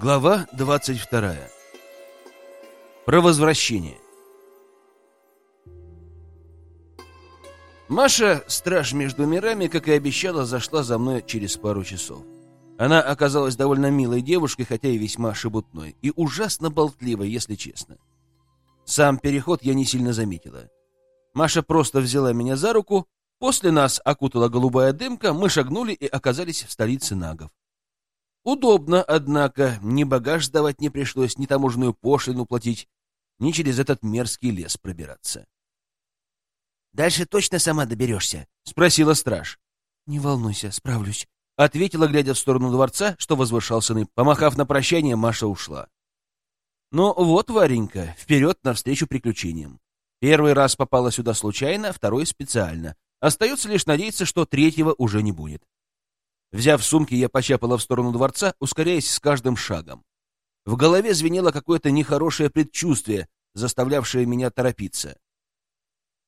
Глава 22. Про возвращение. Маша, страж между мирами, как и обещала, зашла за мной через пару часов. Она оказалась довольно милой девушкой, хотя и весьма шебутной, и ужасно болтливой, если честно. Сам переход я не сильно заметила. Маша просто взяла меня за руку, после нас окутала голубая дымка, мы шагнули и оказались в столице нагов. Удобно, однако, ни багаж сдавать не пришлось, ни таможенную пошлину платить, ни через этот мерзкий лес пробираться. «Дальше точно сама доберешься?» — спросила страж. «Не волнуйся, справлюсь», — ответила, глядя в сторону дворца, что возвышался на... Помахав на прощание, Маша ушла. «Ну вот, Варенька, вперед навстречу приключениям. Первый раз попала сюда случайно, второй специально. Остается лишь надеяться, что третьего уже не будет. Взяв сумки, я почапала в сторону дворца, ускоряясь с каждым шагом. В голове звенело какое-то нехорошее предчувствие, заставлявшее меня торопиться.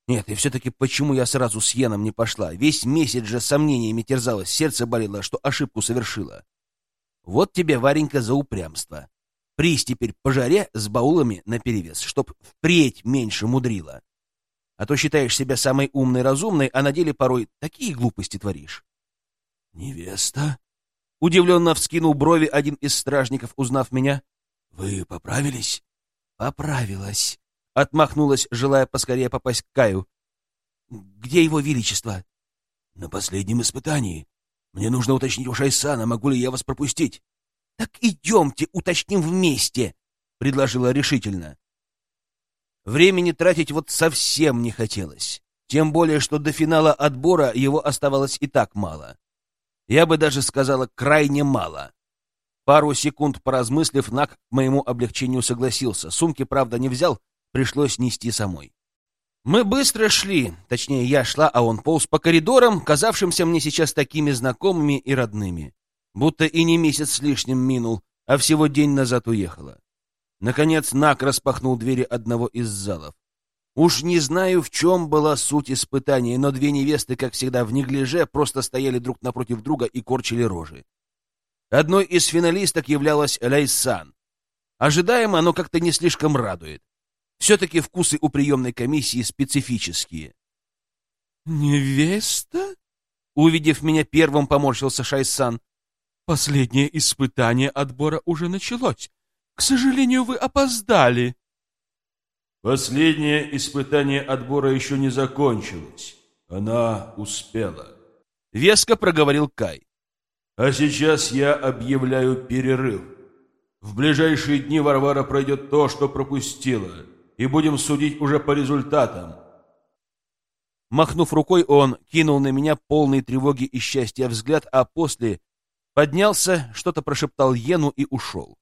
Нет, и все-таки почему я сразу с Йеном не пошла? Весь месяц же сомнениями терзалась, сердце болело, что ошибку совершила. Вот тебе, Варенька, за упрямство. Прись теперь по жаре с баулами наперевес, чтоб впредь меньше мудрила. А то считаешь себя самой умной разумной, а на деле порой такие глупости творишь. «Невеста?» — удивленно вскинул брови один из стражников, узнав меня. «Вы поправились?» «Поправилась», — отмахнулась, желая поскорее попасть к Каю. «Где его величество?» «На последнем испытании. Мне нужно уточнить у Шайсана, могу ли я вас пропустить». «Так идемте, уточним вместе», — предложила решительно. Времени тратить вот совсем не хотелось. Тем более, что до финала отбора его оставалось и так мало. Я бы даже сказала, крайне мало. Пару секунд поразмыслив, Нак к моему облегчению согласился. Сумки, правда, не взял, пришлось нести самой. Мы быстро шли, точнее, я шла, а он полз по коридорам, казавшимся мне сейчас такими знакомыми и родными. Будто и не месяц с лишним минул, а всего день назад уехала. Наконец Нак распахнул двери одного из залов. Уж не знаю, в чем была суть испытания, но две невесты, как всегда, в неглиже просто стояли друг напротив друга и корчили рожи. Одной из финалисток являлась Лайсан. Ожидаемо, оно как-то не слишком радует. Все-таки вкусы у приемной комиссии специфические. «Невеста?» Увидев меня первым, поморщился Шайсан. «Последнее испытание отбора уже началось. К сожалению, вы опоздали». Последнее испытание отбора еще не закончилось. Она успела. Веско проговорил Кай. А сейчас я объявляю перерыв. В ближайшие дни Варвара пройдет то, что пропустила, и будем судить уже по результатам. Махнув рукой, он кинул на меня полный тревоги и счастья взгляд, а после поднялся, что-то прошептал Йену и ушел.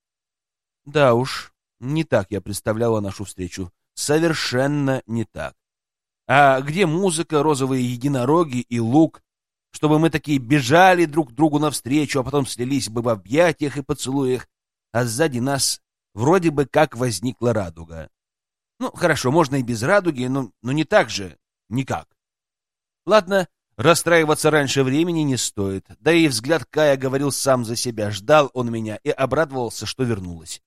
Да уж, не так я представляла нашу встречу совершенно не так. А где музыка, розовые единороги и лук, чтобы мы такие бежали друг другу навстречу, а потом слились бы в объятиях и поцелуях, а сзади нас вроде бы как возникла радуга. Ну, хорошо, можно и без радуги, но, но не так же, никак. Ладно, расстраиваться раньше времени не стоит. Да и взгляд Кая говорил сам за себя, ждал он меня и обрадовался, что вернулась.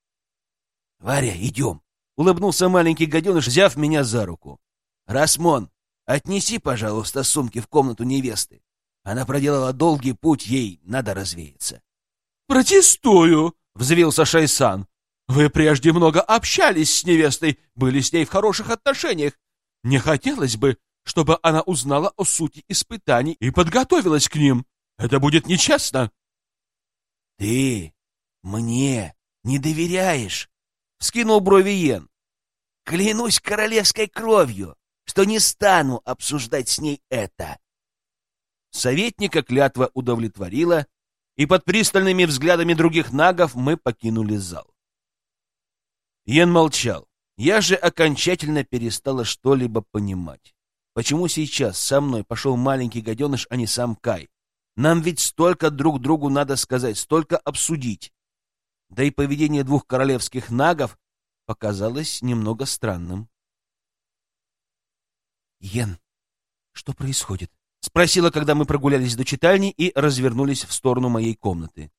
— Варя, идем, улыбнулся маленький гаденыш, взяв меня за руку. «Расмон, отнеси, пожалуйста, сумки в комнату невесты. Она проделала долгий путь, ей надо развеяться». «Протестую!» — взвился Шайсан. «Вы прежде много общались с невестой, были с ней в хороших отношениях. Не хотелось бы, чтобы она узнала о сути испытаний и подготовилась к ним. Это будет нечестно». «Ты мне не доверяешь?» — скинул брови Йен. Клянусь королевской кровью, что не стану обсуждать с ней это. Советника клятва удовлетворила, и под пристальными взглядами других нагов мы покинули зал. Йен молчал. Я же окончательно перестала что-либо понимать. Почему сейчас со мной пошел маленький гаденыш, а не сам Кай? Нам ведь столько друг другу надо сказать, столько обсудить. Да и поведение двух королевских нагов показалось немного странным. «Йен, что происходит?» — спросила, когда мы прогулялись до читальни и развернулись в сторону моей комнаты.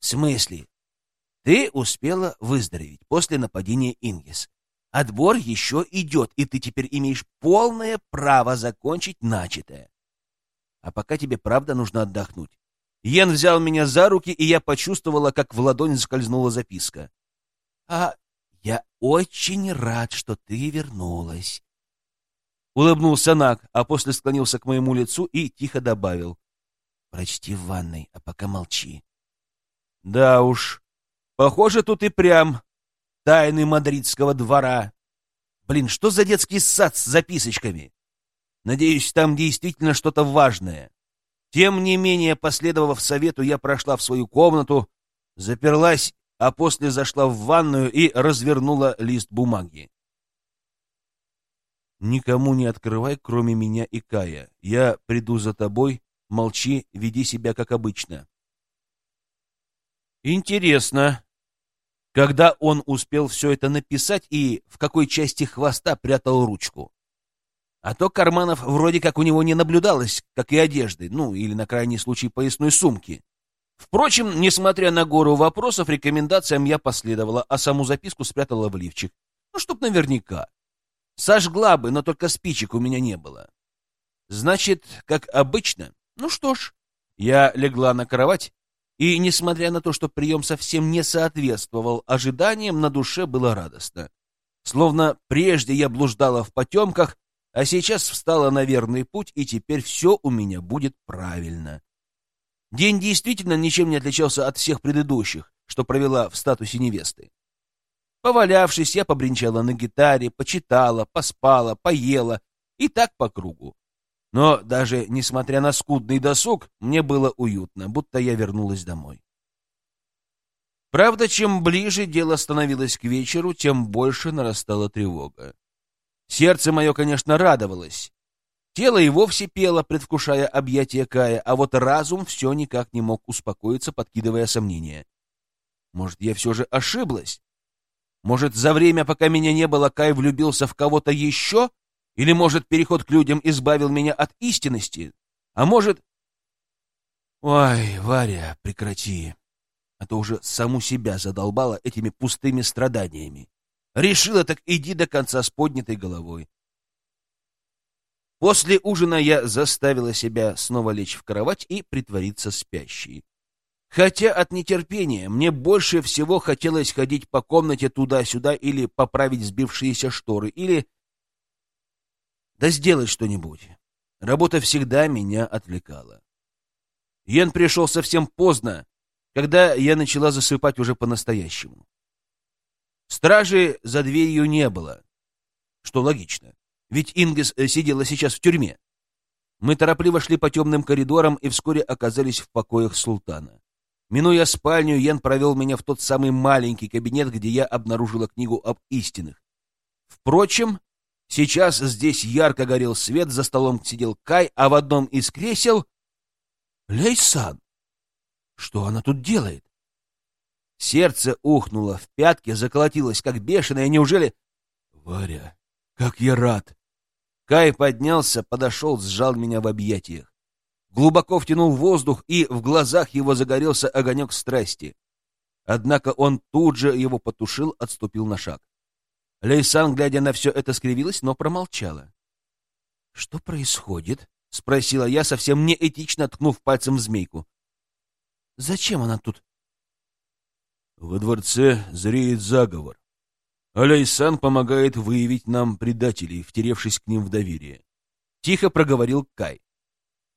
«В смысле? Ты успела выздороветь после нападения Ингис. Отбор еще идет, и ты теперь имеешь полное право закончить начатое. А пока тебе правда нужно отдохнуть. Йен взял меня за руки, и я почувствовала, как в ладонь скользнула записка. — А я очень рад, что ты вернулась. Улыбнулся Нак, а после склонился к моему лицу и тихо добавил. — Прочти в ванной, а пока молчи. — Да уж, похоже, тут и прям тайны мадридского двора. Блин, что за детский сад с записочками? Надеюсь, там действительно что-то важное. Тем не менее, последовав совету, я прошла в свою комнату, заперлась, а после зашла в ванную и развернула лист бумаги. «Никому не открывай, кроме меня и Кая. Я приду за тобой. Молчи, веди себя как обычно». Интересно, когда он успел все это написать и в какой части хвоста прятал ручку? А то карманов вроде как у него не наблюдалось, как и одежды, ну, или на крайний случай поясной сумки. Впрочем, несмотря на гору вопросов, рекомендациям я последовала, а саму записку спрятала в лифчик. Ну, чтоб наверняка. Сожгла бы, но только спичек у меня не было. Значит, как обычно. Ну что ж, я легла на кровать, и, несмотря на то, что прием совсем не соответствовал ожиданиям, на душе было радостно. Словно прежде я блуждала в потемках, а сейчас встала на верный путь, и теперь все у меня будет правильно. День действительно ничем не отличался от всех предыдущих, что провела в статусе невесты. Повалявшись, я побренчала на гитаре, почитала, поспала, поела, и так по кругу. Но даже несмотря на скудный досуг, мне было уютно, будто я вернулась домой. Правда, чем ближе дело становилось к вечеру, тем больше нарастала тревога. Сердце мое, конечно, радовалось. Тело и вовсе пело, предвкушая объятия Кая, а вот разум все никак не мог успокоиться, подкидывая сомнения. Может, я все же ошиблась? Может, за время, пока меня не было, Кай влюбился в кого-то еще? Или, может, переход к людям избавил меня от истинности? А может... Ой, Варя, прекрати. А то уже саму себя задолбала этими пустыми страданиями. Решила, так иди до конца с поднятой головой. После ужина я заставила себя снова лечь в кровать и притвориться спящей. Хотя от нетерпения мне больше всего хотелось ходить по комнате туда-сюда или поправить сбившиеся шторы, или... Да сделать что-нибудь. Работа всегда меня отвлекала. Йен пришел совсем поздно, когда я начала засыпать уже по-настоящему. Стражи за дверью не было. Что логично, ведь Ингес э, сидела сейчас в тюрьме. Мы торопливо шли по темным коридорам и вскоре оказались в покоях султана. Минуя спальню, Ян провел меня в тот самый маленький кабинет, где я обнаружила книгу об истинах. Впрочем, сейчас здесь ярко горел свет, за столом сидел Кай, а в одном из кресел — Лейсан. Что она тут делает? Сердце ухнуло в пятки, заколотилось, как бешеное. Неужели... Варя, как я рад! Кай поднялся, подошел, сжал меня в объятиях. Глубоко втянул воздух, и в глазах его загорелся огонек страсти. Однако он тут же его потушил, отступил на шаг. Лейсан, глядя на все это, скривилась, но промолчала. — Что происходит? — спросила я, совсем неэтично ткнув пальцем в змейку. — Зачем она тут? Во дворце зреет заговор. Аляйсан помогает выявить нам предателей, втеревшись к ним в доверие. Тихо проговорил Кай.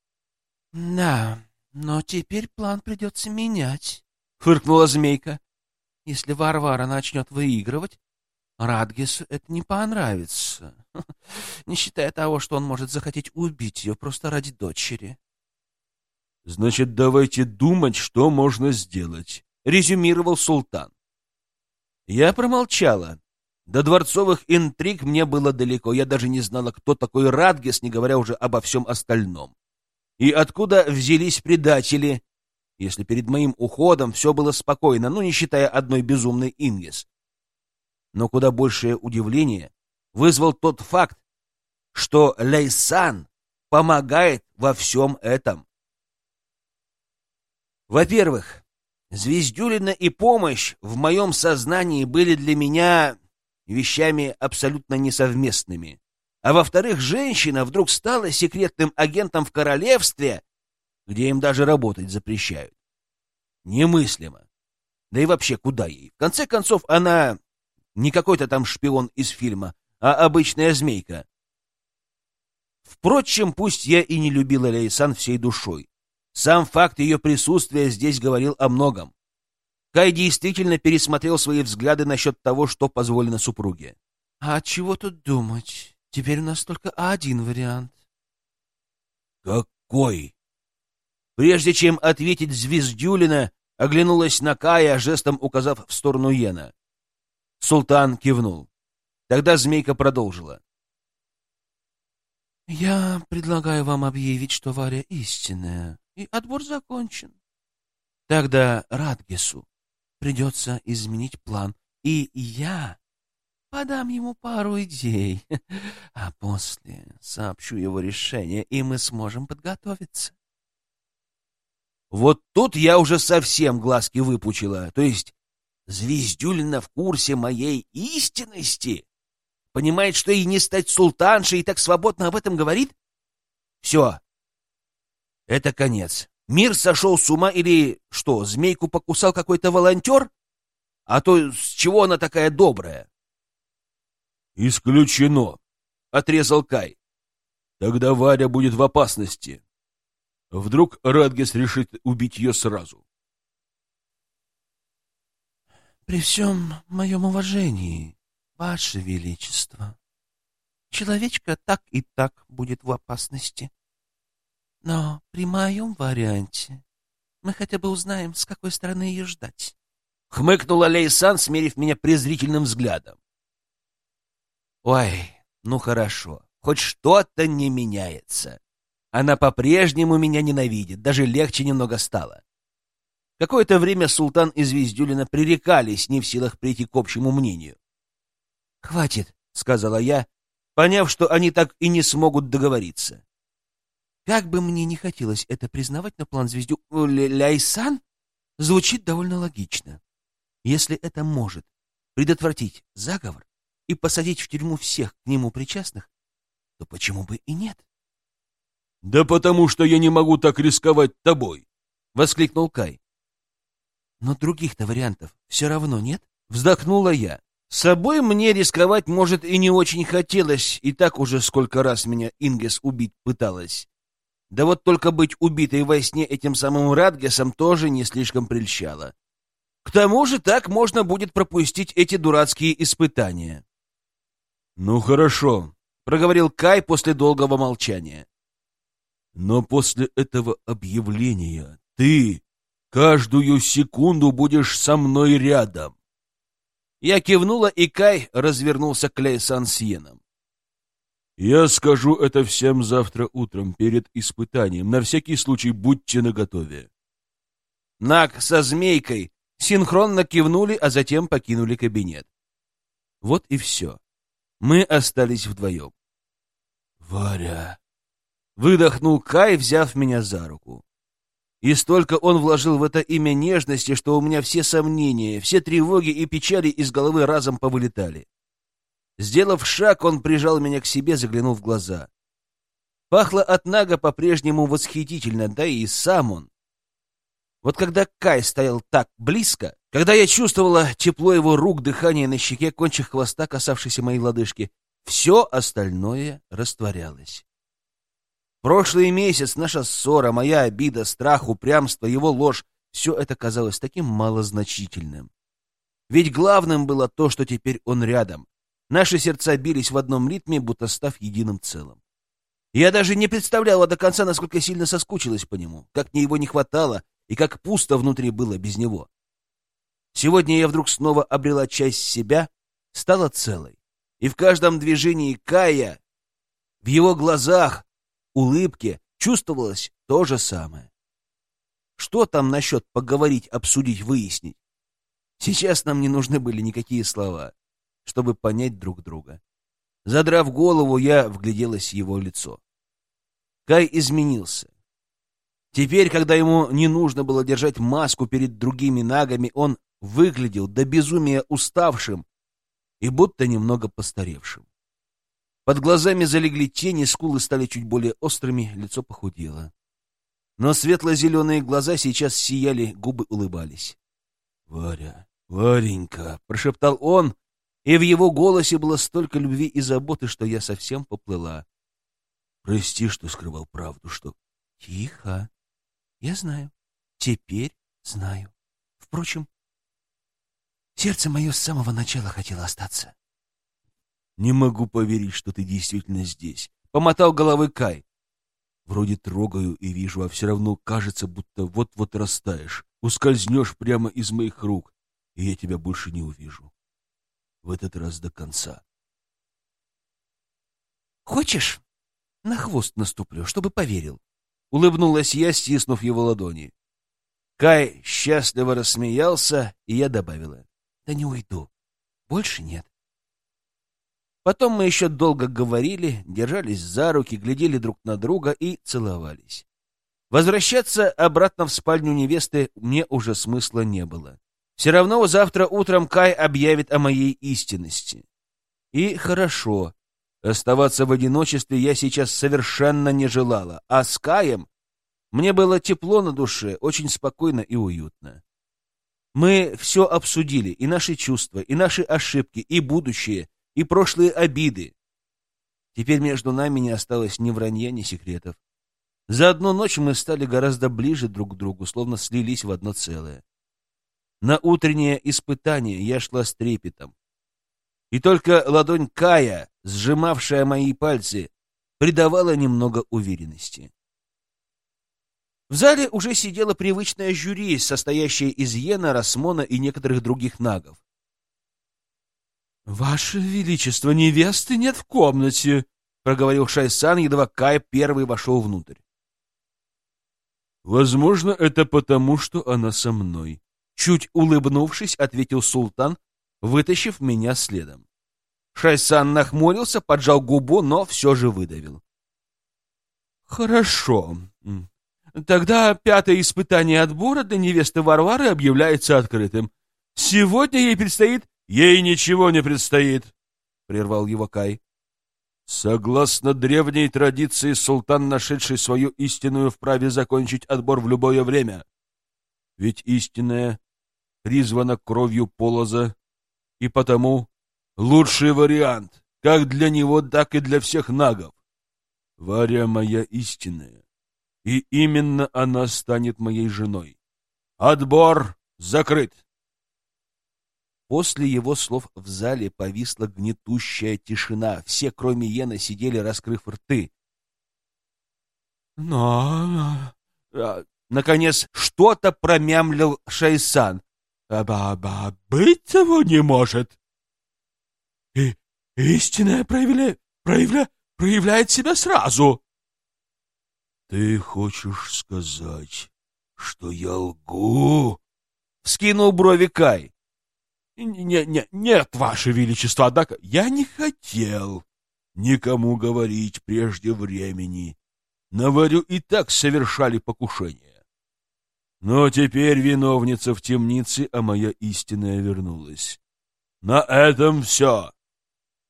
— Да, но теперь план придется менять, — фыркнула змейка. — Если Варвара начнет выигрывать, Радгису это не понравится, не считая того, что он может захотеть убить ее просто ради дочери. — Значит, давайте думать, что можно сделать, — резюмировал султан. Я промолчала. До дворцовых интриг мне было далеко. Я даже не знала, кто такой Радгес, не говоря уже обо всем остальном. И откуда взялись предатели, если перед моим уходом все было спокойно, ну, не считая одной безумной Ингес. Но куда большее удивление вызвал тот факт, что Лейсан помогает во всем этом. Во-первых, Звездюлина и помощь в моем сознании были для меня вещами абсолютно несовместными. А во-вторых, женщина вдруг стала секретным агентом в королевстве, где им даже работать запрещают. Немыслимо. Да и вообще, куда ей? В конце концов, она не какой-то там шпион из фильма, а обычная змейка. Впрочем, пусть я и не любила Лейсан всей душой. Сам факт ее присутствия здесь говорил о многом. Кай действительно пересмотрел свои взгляды насчет того, что позволено супруге. — А чего тут думать? Теперь у нас только один вариант. — Какой? Прежде чем ответить Звездюлина, оглянулась на Кая, жестом указав в сторону Йена. Султан кивнул. Тогда змейка продолжила. «Я предлагаю вам объявить, что Варя истинная, и отбор закончен. Тогда Радгесу придется изменить план, и я подам ему пару идей, а после сообщу его решение, и мы сможем подготовиться». Вот тут я уже совсем глазки выпучила. То есть Звездюлина в курсе моей истинности? Понимает, что и не стать султаншей, и так свободно об этом говорит? Все. Это конец. Мир сошел с ума или что, змейку покусал какой-то волонтер? А то с чего она такая добрая? Исключено, — отрезал Кай. Тогда Варя будет в опасности. Вдруг Радгес решит убить ее сразу. При всем моем уважении, Ваше Величество, человечка так и так будет в опасности. Но при моем варианте мы хотя бы узнаем, с какой стороны ее ждать. Хмыкнула Лейсан, смерив меня презрительным взглядом. Ой, ну хорошо, хоть что-то не меняется. Она по-прежнему меня ненавидит, даже легче немного стало. Какое-то время султан и Звездюлина пререкались, не в силах прийти к общему мнению. «Хватит», — сказала я, поняв, что они так и не смогут договориться. Как бы мне не хотелось это признавать, но план Звездю... Ляйсан звучит довольно логично. Если это может предотвратить заговор и посадить в тюрьму всех к нему причастных, то почему бы и нет? — Да потому что я не могу так рисковать тобой! — воскликнул Кай. — Но других-то вариантов все равно нет? — вздохнула я. С собой мне рисковать, может, и не очень хотелось, и так уже сколько раз меня Ингес убить пыталась. Да вот только быть убитой во сне этим самым Радгесом тоже не слишком прельщало. К тому же так можно будет пропустить эти дурацкие испытания. — Ну хорошо, — проговорил Кай после долгого молчания. Но после этого объявления ты каждую секунду будешь со мной рядом. Я кивнула, и Кай развернулся к Лейсан Сьеном. Я скажу это всем завтра утром перед испытанием. На всякий случай будьте наготове. Наг со змейкой синхронно кивнули, а затем покинули кабинет. Вот и все. Мы остались вдвоем. «Варя!» Выдохнул Кай, взяв меня за руку. И столько он вложил в это имя нежности, что у меня все сомнения, все тревоги и печали из головы разом повылетали. Сделав шаг, он прижал меня к себе, заглянув в глаза. Пахло от Нага по-прежнему восхитительно, да и сам он. Вот когда Кай стоял так близко, когда я чувствовала тепло его рук, дыхание на щеке, кончик хвоста, касавшийся моей лодыжки, все остальное растворялось. Прошлый месяц, наша ссора, моя обида, страх, упрямство, его ложь — все это казалось таким малозначительным. Ведь главным было то, что теперь он рядом. Наши сердца бились в одном ритме, будто став единым целым. Я даже не представляла до конца, насколько сильно соскучилась по нему, как мне его не хватало и как пусто внутри было без него. Сегодня я вдруг снова обрела часть себя, стала целой. И в каждом движении Кая, в его глазах, улыбке чувствовалось то же самое. Что там насчет поговорить, обсудить, выяснить? Сейчас нам не нужны были никакие слова, чтобы понять друг друга. Задрав голову, я вгляделась в его лицо. Кай изменился. Теперь, когда ему не нужно было держать маску перед другими нагами, он выглядел до безумия уставшим и будто немного постаревшим. Под глазами залегли тени, скулы стали чуть более острыми, лицо похудело. Но светло-зеленые глаза сейчас сияли, губы улыбались. — Варя, Варенька, — прошептал он, и в его голосе было столько любви и заботы, что я совсем поплыла. — Прости, что скрывал правду, что... — Тихо. Я знаю. Теперь знаю. Впрочем, сердце мое с самого начала хотело остаться. «Не могу поверить, что ты действительно здесь», — помотал головой Кай. «Вроде трогаю и вижу, а все равно кажется, будто вот-вот растаешь, ускользнешь прямо из моих рук, и я тебя больше не увижу. В этот раз до конца». «Хочешь, на хвост наступлю, чтобы поверил?» — улыбнулась я, стиснув его ладони. Кай счастливо рассмеялся, и я добавила. «Да не уйду. Больше нет. Потом мы еще долго говорили, держались за руки, глядели друг на друга и целовались. Возвращаться обратно в спальню невесты мне уже смысла не было. Все равно завтра утром Кай объявит о моей истинности. И хорошо. Оставаться в одиночестве я сейчас совершенно не желала, а с Каем мне было тепло на душе, очень спокойно и уютно. Мы все обсудили, и наши чувства, и наши ошибки, и будущее — и прошлые обиды. Теперь между нами не осталось ни вранья, ни секретов. За одну ночь мы стали гораздо ближе друг к другу, словно слились в одно целое. На утреннее испытание я шла с трепетом. И только ладонь Кая, сжимавшая мои пальцы, придавала немного уверенности. В зале уже сидела привычная жюри, состоящая из Йена, Расмона и некоторых других нагов. «Ваше Величество, невесты нет в комнате», — проговорил Шайсан, едва Кай первый вошел внутрь. «Возможно, это потому, что она со мной», — чуть улыбнувшись, ответил султан, вытащив меня следом. Шайсан нахмурился, поджал губу, но все же выдавил. «Хорошо. Тогда пятое испытание отбора для невесты Варвары объявляется открытым. Сегодня ей предстоит Ей ничего не предстоит, — прервал его Кай. Согласно древней традиции, султан, нашедший свою истинную, вправе закончить отбор в любое время. Ведь истинная призвана кровью полоза, и потому лучший вариант, как для него, так и для всех нагов. Варя моя истинная, и именно она станет моей женой. Отбор закрыт. После его слов в зале повисла гнетущая тишина. Все, кроме Йена, сидели, раскрыв рты. «Но...» Наконец, что-то промямлил Шайсан. «Ба-ба, быть того не может!» «И истинная проявля... проявля... проявляет себя сразу!» «Ты хочешь сказать, что я лгу?» — вскинул брови Кай. Не, не, нет, Ваше Величество, однако я не хотел никому говорить прежде времени. На Варю и так совершали покушение. Но теперь виновница в темнице, а моя истинная вернулась. На этом все.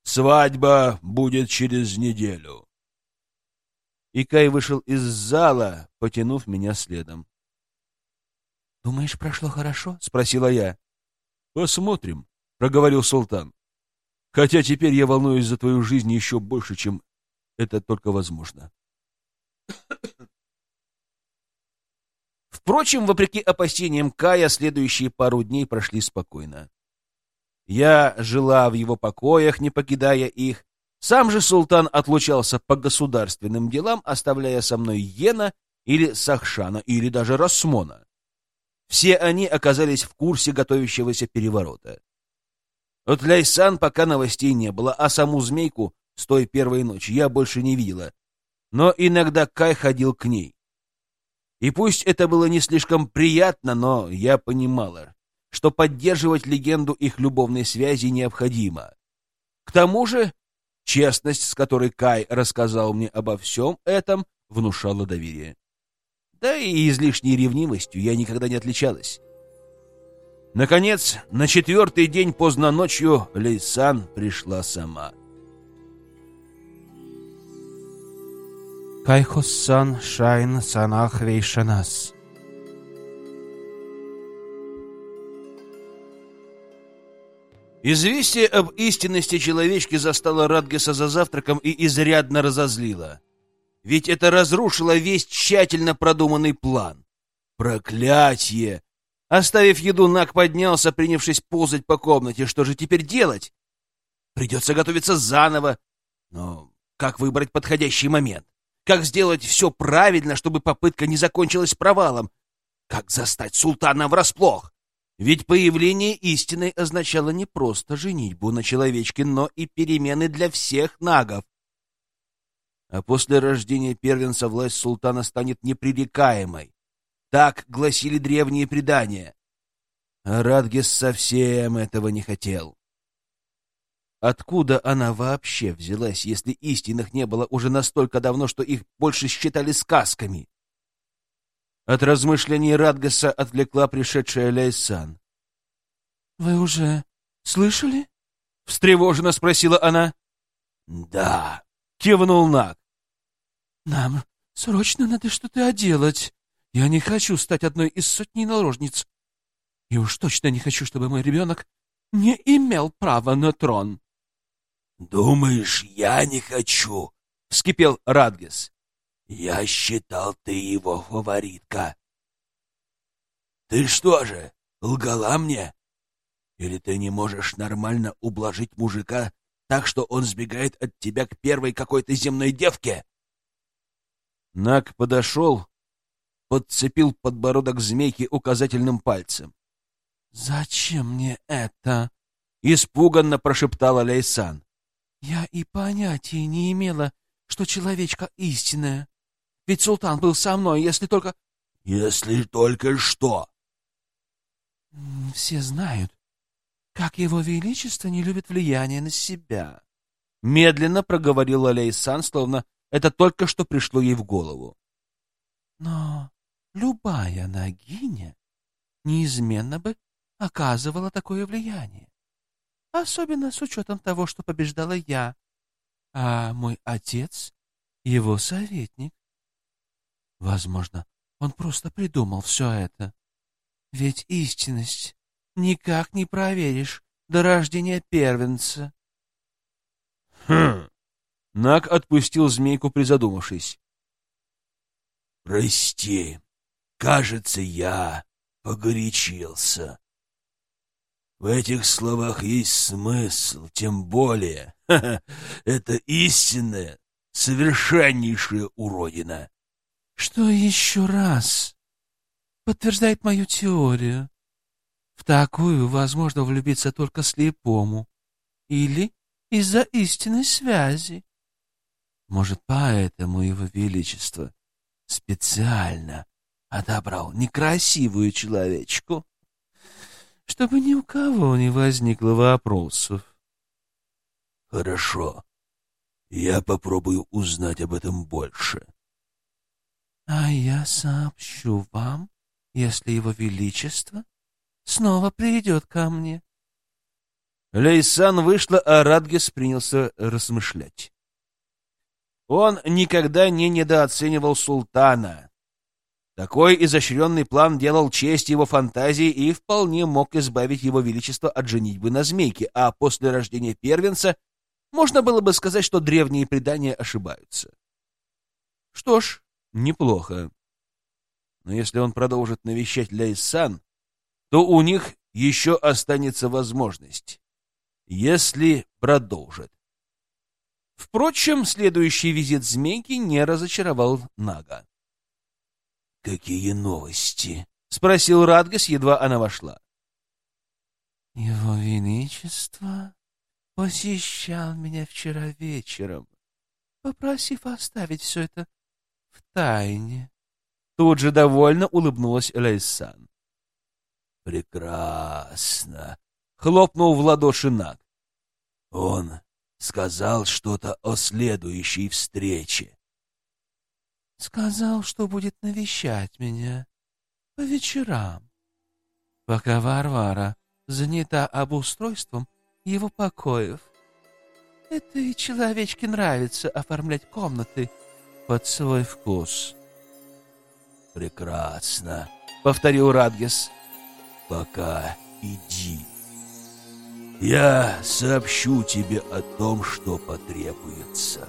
Свадьба будет через неделю. И Кай вышел из зала, потянув меня следом. — Думаешь, прошло хорошо? — спросила я. Посмотрим, проговорил султан. Хотя теперь я волнуюсь за твою жизнь еще больше, чем это только возможно. Впрочем, вопреки опасениям Кая, следующие пару дней прошли спокойно. Я жила в его покоях, не покидая их. Сам же султан отлучался по государственным делам, оставляя со мной Йена или Сахшана, или даже Расмона. Все они оказались в курсе готовящегося переворота. От Ляйсан пока новостей не было, а саму змейку с той первой ночи я больше не видела. Но иногда Кай ходил к ней. И пусть это было не слишком приятно, но я понимала, что поддерживать легенду их любовной связи необходимо. К тому же, честность, с которой Кай рассказал мне обо всем этом, внушала доверие. Да и излишней ревнимостью я никогда не отличалась. Наконец, на четвертый день поздно ночью Лейсан пришла сама. Кайхос-сан шайн санах вейшанас. Известие об истинности человечки застало Радгеса за завтраком и изрядно разозлило. Ведь это разрушило весь тщательно продуманный план. Проклятье! Оставив еду, Нак поднялся, принявшись ползать по комнате. Что же теперь делать? Придется готовиться заново. Но как выбрать подходящий момент? Как сделать все правильно, чтобы попытка не закончилась провалом? Как застать султана врасплох? Ведь появление истины означало не просто женитьбу на человечке, но и перемены для всех нагов. А после рождения первенца власть султана станет непререкаемой. Так гласили древние предания. А Радгес совсем этого не хотел. Откуда она вообще взялась, если истинных не было уже настолько давно, что их больше считали сказками? От размышлений Радгаса отвлекла пришедшая Ляйсан. — Вы уже слышали? — встревоженно спросила она. — Да, — кивнул Наг. — Нам срочно надо что-то делать. Я не хочу стать одной из сотни наложниц. И уж точно не хочу, чтобы мой ребенок не имел права на трон. «Думаешь, я не хочу?» — вскипел Радгес. «Я считал, ты его фаворитка». «Ты что же, лгала мне? Или ты не можешь нормально ублажить мужика так, что он сбегает от тебя к первой какой-то земной девке?» Нак подошел, подцепил подбородок змейки указательным пальцем. «Зачем мне это?» — испуганно прошептала Лейсан. Я и понятия не имела, что человечка истинная. Ведь султан был со мной, если только... Если только что? Все знают, как его величество не любит влияние на себя. Медленно проговорила Лейсан, словно это только что пришло ей в голову. Но любая нагиня неизменно бы оказывала такое влияние особенно с учетом того, что побеждала я, а мой отец — его советник. Возможно, он просто придумал все это. Ведь истинность никак не проверишь до рождения первенца. Хм. Нак отпустил змейку, призадумавшись. Прости, кажется, я погорячился. В этих словах есть смысл, тем более. Это истинная, совершеннейшая уродина. Что еще раз подтверждает мою теорию? В такую возможно влюбиться только слепому или из-за истинной связи. Может, поэтому его величество специально отобрал некрасивую человечку? Чтобы ни у кого не возникло вопросов. Хорошо. Я попробую узнать об этом больше. А я сообщу вам, если его величество снова придет ко мне. Лейсан вышла, а Радгес принялся размышлять. Он никогда не недооценивал султана, такой изощренный план делал честь его фантазии и вполне мог избавить его величество от женитьбы на змейке, а после рождения первенца можно было бы сказать, что древние предания ошибаются. Что ж, неплохо. Но если он продолжит навещать Лейсан, то у них еще останется возможность. Если продолжит. Впрочем, следующий визит змейки не разочаровал Нага. «Какие новости?» — спросил Радгас, едва она вошла. «Его Величество посещал меня вчера вечером, попросив оставить все это в тайне». Тут же довольно улыбнулась Лейсан. «Прекрасно!» — хлопнул в ладоши Наг. «Он сказал что-то о следующей встрече». Сказал, что будет навещать меня по вечерам, пока Варвара занята обустройством его покоев. Этой человечке нравится оформлять комнаты под свой вкус. «Прекрасно», — повторил Радгес. «Пока иди. Я сообщу тебе о том, что потребуется».